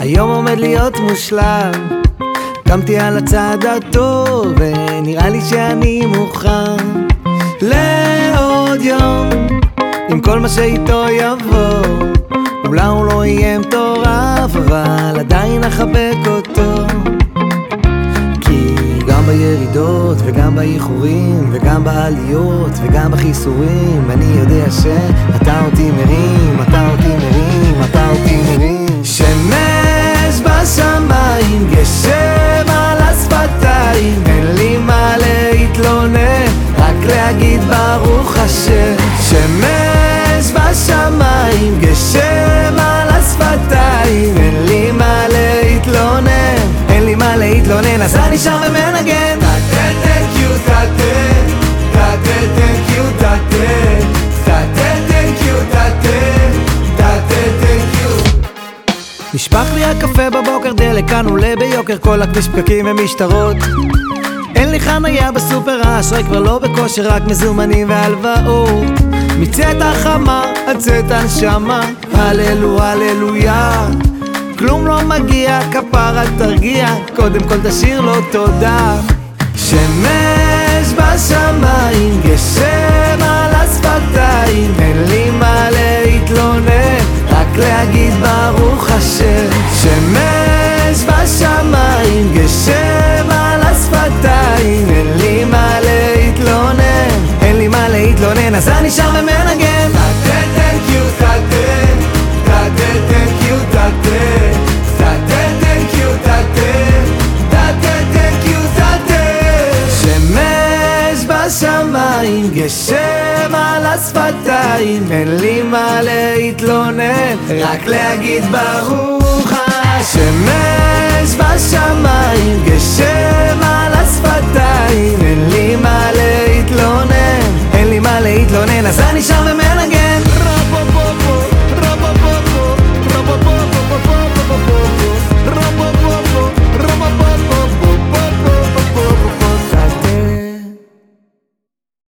היום עומד להיות מושלם. קמתי על הצד הטוב ונראה לי שאני מוכן. לעוד יום עם כל מה שאיתו יבוא. אולי הוא לא יהיה מטורף אבל עדיין אחבק אותו. כי גם בירידות וגם באיחורים וגם בעליות וגם בחיסורים אני יודע שאתה אותי מרים, אז אני שר ומנגן thank you תתה תתה thank you תתה תתה thank you תתה תתה thank you נשפך לי הקפה בבוקר, דלק כאן עולה ביוקר, כל הכביש פקקים ומשטרות. אין לי חניה בסופר, האשראי כבר לא בכושר, רק מזומנים והלוואות. מצאת החמה עד צאת הנשמה, הללו הללויה. כלום לא מגיע, כפרה תרגיע, קודם כל תשאיר לו תודה. שמש בשמיים, גשם על השפתיים, אין לי מה להתלונן, רק להגיד ברוך השם. שמש בשמיים, גשם על השפתיים, אין לי מה להתלונן, אין לי מה להתלונן, אז אני שר ומנגן. עין, גשם על השפתיים, אין לי מה להתלונן, רק להגיד ברוך השמש בשמיים, גשם על השפתיים, אין לי מה להתלונן, אין לי מה להתלונן, אז אני שם ומנגן.